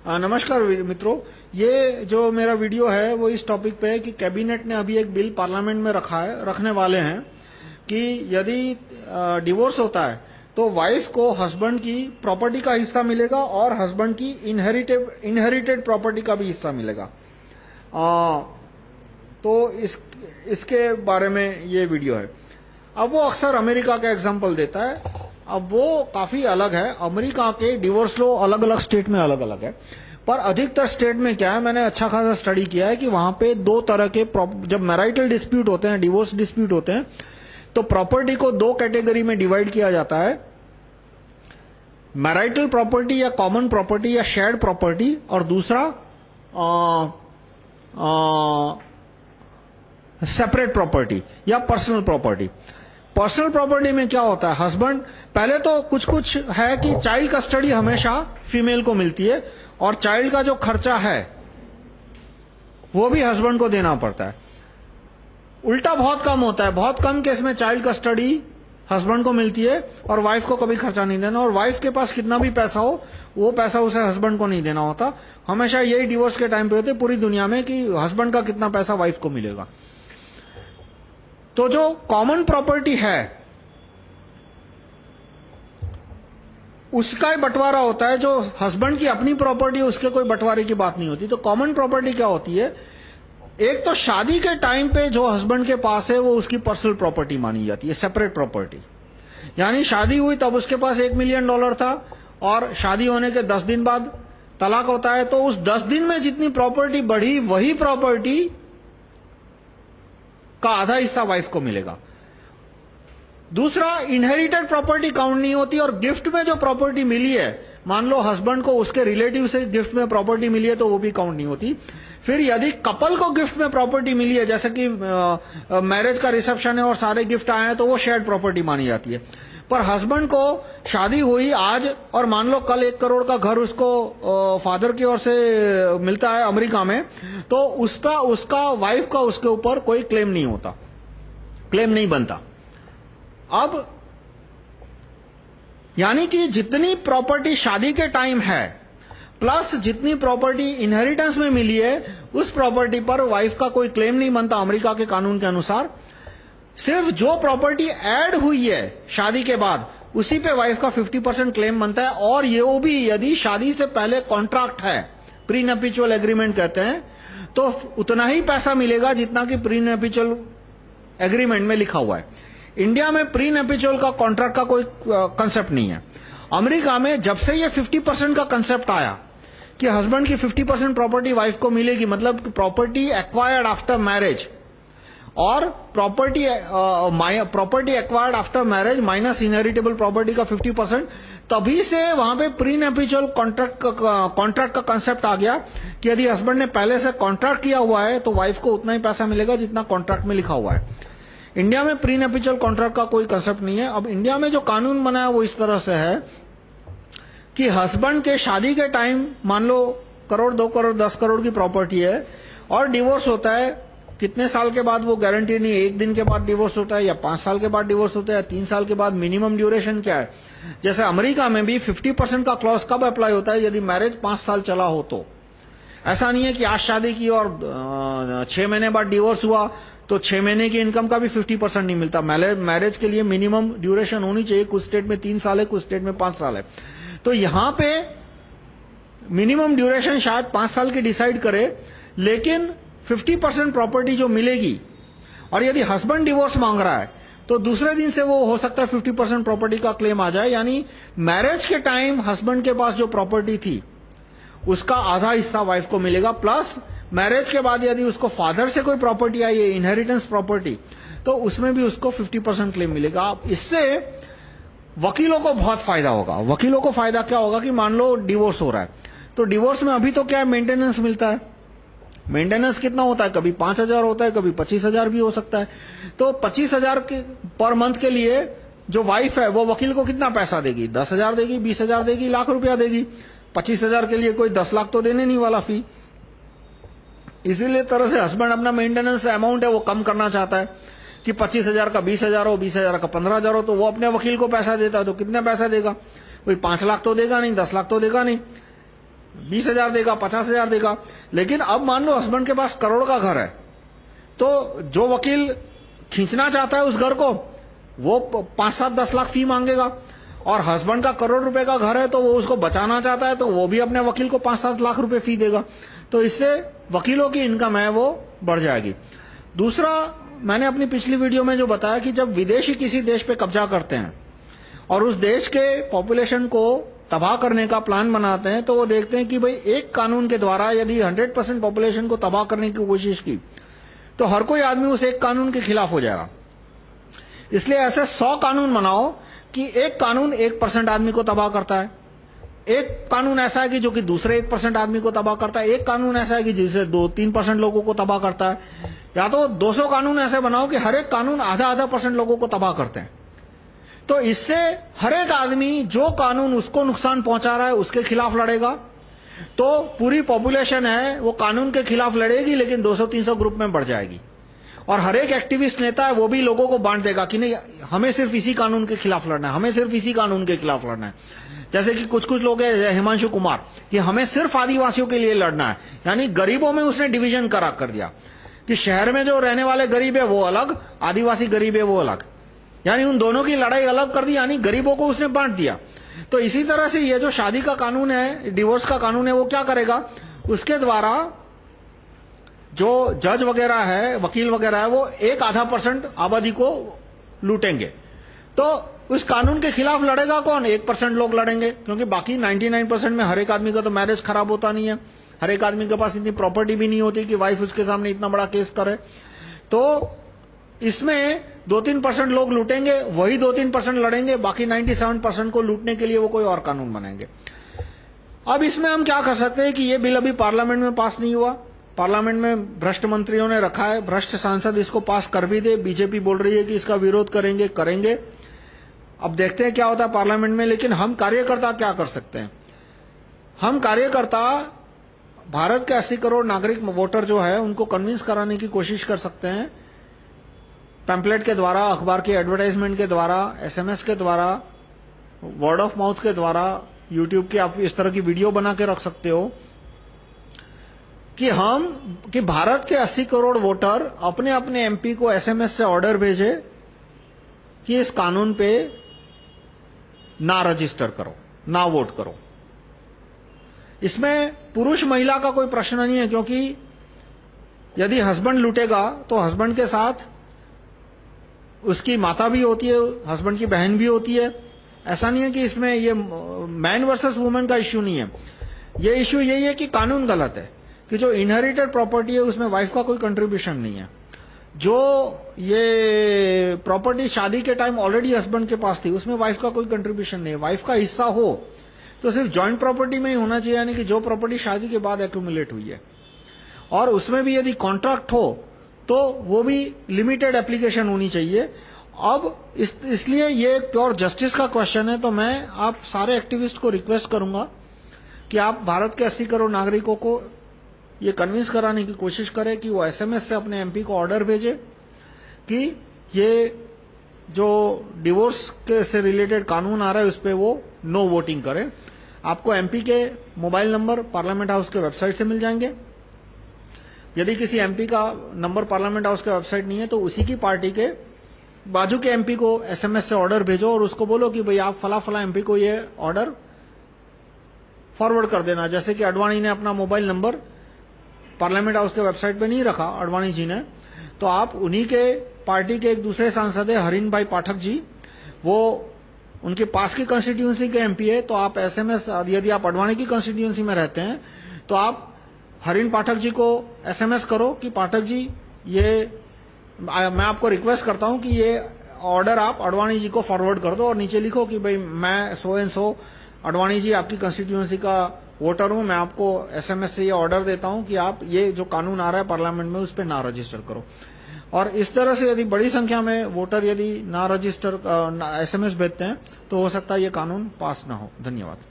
नमस्कार मित्रों। ये जो मेरा वीडियो है वो इस टॉपिक पे है कि कैबिनेट ने अभी एक बिल पार्लियामेंट में रखा है रखने वाले हैं कि यदि डिवोर्स होता है तो वाइफ को हस्बैंड की प्रॉपर्टी का हिस्सा मिलेगा और हस्बैंड की इनहेरिटेड इनहेरिटेड प्रॉपर्टी का भी हिस्सा मिलेगा। आ, तो इस इसके बारे में ये वीडियो है। अब वो अक्सर अमेरिका का एग्जांपल देता है। अब वो काफ़ी अलग है। अमेरिका के डिवोर्स लो अलग अलग स्टेट में अलग अलग है। पर अधिकतर स्टेट में क्या है, मैंने अच्छा खासा स्टडी किया है कि वहाँ पे दो तरह के जब मैराइटल डिस्प्यूट होते हैं डिवोर्स डिस्प्यूट होते हैं तो प्रॉपर्टी को दो कैटेगरी में डिवाइड किया जाता है। मैराइटल प्रॉपर्टी या कॉमन प्रॉपर्टी या शेयर्ड प्रॉपर्टी और दूसरा सेपरेट प्रॉपर्टी या पर्सनल प्रॉपर्टी पर्सनल प्रॉपर्टी में क्या होता है? हस्बैंड पहले तो कुछ कुछ है कि चाइल्ड कस्टडी हमेशा फीमेल को मिलती है और चाइल्ड का जो खर्चा है, वो भी हस्बैंड को देना पड़ता है। उल्टा बहुत कम होता है। बहुत कम केस में चाइल्ड कस्टडी हस्बैंड को मिलती है और वाइफ को कभी खर्चा नहीं देना। और वाइफ के पास कितना भी पैसा हो, वो पैसा उसे हस्बैंड को नहीं देना होता। हमेशा यही डिवोर्स के टाइम पे होते पूरी दुनिया में कि हस्बैंड का कितना पैसा वाइफ को मिलेगा। तो जो कॉमन प्रॉपर्टी है, उसका ही बंटवारा होता है, जो हस्बैंड की अपनी प्रॉपर्टी उसके कोई बंटवारे की बात नहीं होती। तो कॉमन प्रॉपर्टी क्या होती है? एक तो शादी के टाइम पे जो हस्बैंड के पास है, वो उसकी पर्सनल प्रॉपर्टी मानी जाती है सेपरेट प्रॉपर्टी यानी शादी हुई तब उसके पास एक मिलियन डॉलर था, और शादी होने के दस दिन बाद तलाक होता है तो उस दस दिन में जितनी प्रॉपर्टी बढ़ी, वही प्रॉपर्टी का आधा हिस्सा वाइफ को मिलेगा। दूसरा इनहेरिटेड प्रॉपर्टी काउंट नहीं होती और गिफ्ट में जो प्रॉपर्टी मिली है, मान लो हस्बैंड को उसके रिलेटिव से गिफ्ट में प्रॉपर्टी मिली है तो वो भी काउंट नहीं होती। फिर यदि कपल को गिफ्ट में प्रॉपर्टी मिली है, जैसे कि मैरिज का रिसेप्शन है और सारे गिफ्ट आए हैं तो वो शेयर्ड प्रॉपर्टी मानी जाती है। पर हस्बैंड को शादी हुई आज और मान लो कल एक करोड़ का घर उसको फादर की ओर से मिलता है अमेरिका में तो उसका उसका वाइफ का उसके ऊपर कोई क्लेम नहीं होता। क्लेम नहीं बनता। अब, यानी कि जितनी प्रॉपर्टी शादी के टाइम है प्लस जितनी प्रॉपर्टी इनहेरिटेंस में मिली है, उस प्रॉपर्टी पर वाइफ का कोई क्लेम नहीं बनता अमेरिका के कानून के अनुसार। सिर्फ़ जो प्रॉपर्टी ऐड हुई है शादी के बाद, उसी पे वाइफ का 50 परसेंट क्लेम बनता है और ये वो भी यदि शादी से पहले कॉन्ट्रैक्ट है प्री नेपिचुअल एग्रीमेंट कहते हैं तो उतना ही पैसा मिलेगा जितना कि प्री नेपिचुअल एग्रीमेंट में लिखा हुआ है। इंडिया में प्री नेपिचुअल का कॉन्ट्रैक्ट का कोई कंसेप्ट नहीं है। अमेरिका में जब से ये 50 परसेंट का कंसेप्ट आया कि हस्बैंड की 50 परसेंट प्रॉपर्टी वाइफ को मिलेगी मतलब प्रॉपर्टी एक्वायर्ड आफ्टर मैरिज और property property acquired after marriage minus inheritable property का 50 परसेंट तभी से वहाँ पे प्री नेपिचुअल कॉन्ट्रैक्ट कॉन्ट्रैक्ट का कंसेप्ट आ गया कि यदि हस्बैंड ने पहले से कॉन्ट्रैक्ट किया हुआ है तो वाइफ को उतना ही पैसा मिलेगा जितना कॉन्ट्रैक्ट में लिखा हुआ है। इंडिया में प्री नेपिचुअल कॉन्ट्रैक्ट का कोई कंसेप्ट नहीं है। अब इंडिया में जो कानून बना है, वो इस तरह से है कि हस्बैंड के शादी के टाइम मान लो, करोड़, दो करोड़, दस करोड़ की प्रॉपर्टी है, और डिवोर्स होता है कितने साल के बाद वो गारंटी नहीं, एक दिन के बाद डिवोर्स होता है या पाँच साल के बाद डिवोर्स होता है या तीन साल के बाद मिनिमम ड्यूरेशन क्या है? जैसे अमेरिका में भी 50 परसेंट का क्लॉज कब अप्लाई होता है यदि मैरिज पाँच साल चला हो तो? ऐसा नहीं है कि आज शादी की और छह महीने बाद डिवोर्स हुआ तो छह महीने की इनकम का भी 50 परसेंट नहीं मिलता। मैरिज के लिए मिनिमम ड्यूरेशन होनी चाहिए, कुछ स्टेट में तीन साल है, कुछ स्टेट में पाँच साल है। तो यहाँ पे मिनिमम ड्यूरेशन शायद पाँच साल की डिसाइड करे, लेकिन 50 परसेंट प्रॉपर्टी जो मिलेगी, और यदि हस्बैंड डिवोर्स मांग रहा है तो दूसरे दिन से वो हो सकता है 50 परसेंट प्रॉपर्टी का क्लेम आ जाए, यानी मैरिज के टाइम हस्बैंड के पास जो प्रॉपर्टी थी, उसका आधा हिस्सा वाइफ को मिलेगा प्लस मैरिज के बाद यदि उसको फादर से कोई प्रॉपर्टी आई है इनहेरिटेंस प्रॉपर्टी तो उसमें भी उसको 50 परसेंट क्लेम मिलेगा। इससे वकीलों को बहुत फ़ायदा होगा। वकीलों को फ़ायदा क्या होगा कि मान लो डिवोर्स हो रहा है तो डिवोर्स में अभी तो क्या मेंटेनेंस मिलता है। मेंटेनेंस कितना होता है? कभी पाँच हज़ार होता है, कभी पच्चीस हज़ार भी हो सकता है। तो पच्चीस हज़ार पर मंथ के लिए जो वाइफ है, वो वकील को कितना पैसा देगी? दस हज़ार देगी, बीस हज़ार देगी, लाख रुपया देगी। पच्चीस हज़ार के लिए कोई दस लाख तो देने नहीं वाला फ़ी इसीलिए तरह से हस्बैंड अपना मेंटेनेंस अमाउंट है, वो कम करना चाहता है। कि पच्चीस हज़ार का बीस हज़ार हो, बीस हज़ार का पंद्रह हज़ार हो तो वो अपने वकील को पैसा देता है तो कितना पैसा देगा? कोई पाँच लाख तो देगा नहीं, दस लाख तो देगा नहीं। बीस हज़ार देगा, पचास हज़ार देगा। लेकिन अब मान लो हस्बैंड के पास करोड़ का घर है तो जो वकील खींचना चाहता है उस घर को, वो पाँच सात, दस लाख फ़ी मांगेगा। और हस्बैंड का करोड़ रुपए का घर है तो वो उसको बचाना चाहता है तो वो भी अपने वकील को पाँच सात लाख रुपए फ़ी देगा। तो इससे वकीलों की इनकम है, वो बढ़ जाएगी। दूसरा, मैंने अपनी पिछली वीडियो में जो बताया कि जब विदेशी किसी देश पे कब्जा करते हैं, और उस देश के पॉपुलेशन को तबाह करने का प्लान बनाते हैं तो वो देखते हैं कि भाई एक कानून के द्वारा यदि 100 परसेंट पॉपुलेशन को तबाह करने की कोशिश की तो हर कोई आदमी उस एक कानून के खिलाफ हो जाएगा। इसलिए ऐसे 100 कानून बनाओ कि एक कानून एक परसेंट आदमी को तबाह करता है। एक कानून ऐसा है कि जो कि दूसरे एक परसेंट आदमी को तबाह करता है, एक कानून ऐसा है कि जिसे दो तीन परसेंट लोगों को तबाह करता है। या तो 200 कानून ऐसे बनाओ कि हर एक कानून आधा आधा परसेंट लोगों को तबाह करते हैं। तो इससे हर एक आदमी जो कानून उसको नुकसान पहुँचा रहा है, उसके खिलाफ लड़ेगा। तो पूरी पॉपुलेशन है, वो कानून के खिलाफ लड़ेगी, लेकिन 200-300 ग्रुप में बढ़ जाएगी। और हर एक एक्टिविस्ट नेता है, वो भी लोगों को बांट देगा कि नहीं, हमें सिर्फ़ इसी कानून के खिलाफ लड़ना है, हमें सिर्फ़ इसी कानून के खिलाफ लड़ना है। जैसे कि कुछ कुछ लोग हैं हिमांशु कुमार, कि हमें सिर्फ़ आदिवासियों के लिए लड़ना है। यानी गरीबों में उसने डिवीज़न करा कर दिया। कि शहर में जो रहने वाले गरीब है, वो अलग, आदिवासी गरीब है, वो अलग। यानी उन दोनों की लड़ाई अलग कर दी, यानी गरीबों को उसने बांट दिया। तो इसी तरह से ये जो शादी का कानून है डिवोर्स का कानून है, वो क्या करेगा? उसके द्वारा जो जज वगैरह है, वकील वगैरह है, वो एक आधा परसेंट आबादी को लूटेंगे। तो उस कानून के खिलाफ लड़ेगा कौन? एक परसेंट लोग लड़ेंगे, क्योंकि बाकी 99 परसेंट में हर एक आदमी का तो मैरिज खराब होता नहीं है। हर एक आदमी के पास इतनी प्रॉपर्टी भी नहीं होती कि वाइफ उसके सामने इतना बड़ा केस करे। तो इसमें दो तीन परसेंट लोग लूटेंगे, वही दो तीन परसेंट लड़ेंगे, बाकी 97 परसेंट को लूटने के लिए वो कोई और कानून बनाएँगे। अब इसमें हम क्या कर सकते हैं कि ये बिल अभी पार्लियामेंट में पास नहीं हुआ। पार्लियामेंट में भ्रष्ट मंत्रियों ने रखा है। भ्रष्ट सांसद इसको पास कर भी दे। बीजेपी बोल रही है कि इसका विरोध करेंगे करेंगे। अब देखते हैं क्या होता है पार्लियामेंट में, लेकिन हम कार्यकर्ता क्या कर सकते हैं? हम कार्यकर्ता, भारत के 80 करोड़ नागरिक वोटर जो है, उनको कन्विंस कराने की कोशिश कर सकते हैं। पैम्पलेट के द्वारा, अखबार के एडवर्टाइजमेंट के द्वारा एसएमएस के द्वारा वर्ड ऑफ़ माउथ के द्वारा यूट्यूब की आप इस तरह की वीडियो बना के रख सकते हो कि हम, कि भारत के 80 करोड़ वोटर अपने अपने एमपी को एसएमएस से ऑर्डर भेजे कि इस कानून पे ना रजिस्टर करो, ना वोट करो। इसमें पुरुष महिला का कोई प्रश्न नहीं है, क्योंकि यदि हस्बैंड लूटेगा तो हस्बैंड के साथ उसकी माता भी होती है हस्बैंड की बहन भी होती है। ऐसा नहीं है कि इसमें ये मैन वर्सेस वुमेन का इश्यू नहीं है। ये इश्यू यही है कि कानून गलत है, कि जो इनहेरिटेड प्रॉपर्टी है, उसमें वाइफ का कोई कंट्रीब्यूशन नहीं है। जो ये प्रॉपर्टी शादी के टाइम ऑलरेडी हस्बैंड के पास थी, उसमें वाइफ का कोई कंट्रीब्यूशन नहीं है। वाइफ का हिस्सा हो तो सिर्फ़ जॉइंट प्रॉपर्टी में ही होना चाहिए, यानी कि जो प्रॉपर्टी शादी के बाद एक्यूमुलेट हुई है। और उसमें भी यदि कॉन्ट्रैक्ट हो तो वो भी लिमिटेड एप्लीकेशन होनी चाहिए। अब इस, इसलिए ये प्योर जस्टिस का क्वेश्चन है तो मैं आप सारे एक्टिविस्ट को रिक्वेस्ट करूँगा कि आप भारत के 80 करोड़ नागरिकों को ये कन्विंस कराने की कोशिश करें कि वो एसएमएस से अपने एमपी को ऑर्डर भेजे कि ये जो डिवोर्स के से रिलेटेड कानून आ रहा है उस पर वो नो वोटिंग करें। आपको एमपी के मोबाइल नंबर पार्लियामेंट हाउस के वेबसाइट से मिल जाएँगे। यदि किसी एमपी का नंबर पार्लियामेंट हाउस के वेबसाइट नहीं है तो उसी की पार्टी के बाजू के एमपी को एसएमएस से ऑर्डर भेजो और उसको बोलो कि भाई आप फला फला एमपी को ये ऑर्डर फॉरवर्ड कर देना। जैसे कि अडवाणी ने अपना मोबाइल नंबर पार्लियामेंट हाउस के वेबसाइट पे नहीं रखा अडवाणी जी ने। तो आप उन्हीं के पार्टी के एक दूसरे सांसद है, हरिन भाई पाठक जी। वो उनके पास की कंस्टिट्यूंसी के एमपी है तो आप एसएमएस यदि आप अडवाणी की कंस्टिट्यूंसी में रहते हैं तो आप हरिन पाठक जी को एसएमएस करो कि पाठक जी, ये मैं आपको रिक्वेस्ट करता हूँ कि ये ऑर्डर आप अडवाणी जी को फॉरवर्ड कर दो और नीचे लिखो कि भाई मैं so and so Advani ji आपकी कंस्टिट्यूएंसी का वोटर हूँ, मैं आपको एसएमएस से ये ऑर्डर देता हूँ कि आप ये जो कानून आ रहा है पार्लियामेंट में उस पर ना रजिस्टर करो। और इस तरह से यदि बड़ी संख्या में वोटर यदि ना रजिस्टर एसएमएस भेजते हैं तो हो सकता है ये कानून पास ना हो। धन्यवाद।